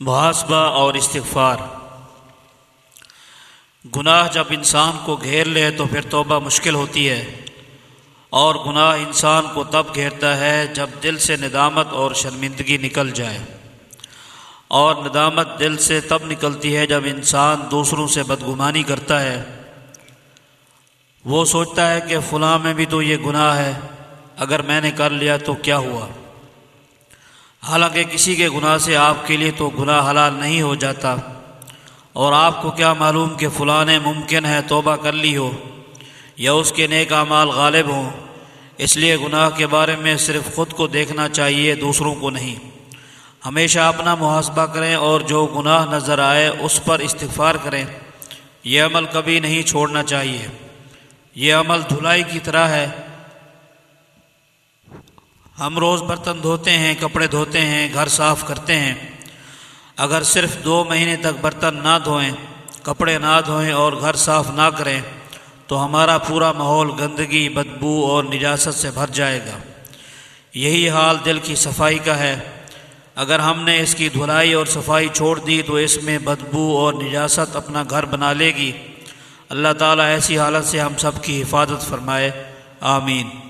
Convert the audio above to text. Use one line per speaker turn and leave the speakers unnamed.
محاسبہ اور استغفار۔ گناہ جب انسان کو گھیر لے تو پھر توبہ مشکل ہوتی ہے۔ اور گناہ انسان کو تب گھیرتا ہے جب دل سے ندامت اور شرمندگی نکل جائے۔ اور ندامت دل سے تب نکلتی ہے جب انسان دوسروں سے بدگمانی کرتا ہے۔ وہ سوچتا ہے کہ فلاں میں بھی تو یہ گناہ ہے، اگر میں نے کر لیا تو کیا ہوا؟ حالانکہ کسی کے گناہ سے آپ کے لیے تو گناہ حلال نہیں ہو جاتا۔ اور آپ کو کیا معلوم کہ فلاں ممکن ہے توبہ کر لی ہو یا اس کے نیک اعمال غالب ہوں۔ اس لیے گناہ کے بارے میں صرف خود کو دیکھنا چاہیے، دوسروں کو نہیں۔ ہمیشہ اپنا محاسبہ کریں اور جو گناہ نظر آئے اس پر استغفار کریں۔ یہ عمل کبھی نہیں چھوڑنا چاہیے۔ یہ عمل دھلائی کی طرح ہے۔ ہم روز برتن دھوتے ہیں، کپڑے دھوتے ہیں، گھر صاف کرتے ہیں۔ اگر صرف دو مہینے تک برتن نہ دھوئیں، کپڑے نہ دھوئیں اور گھر صاف نہ کریں، تو ہمارا پورا ماحول گندگی، بدبو اور نجاست سے بھر جائے گا۔ یہی حال دل کی صفائی کا ہے۔ اگر ہم نے اس کی دھلائی اور صفائی چھوڑ دی، تو اس میں بدبو اور نجاست اپنا گھر بنا لے گی۔ اللہ تعالیٰ ایسی حالت سے ہم سب کی حفاظت فرمائے۔ آمین۔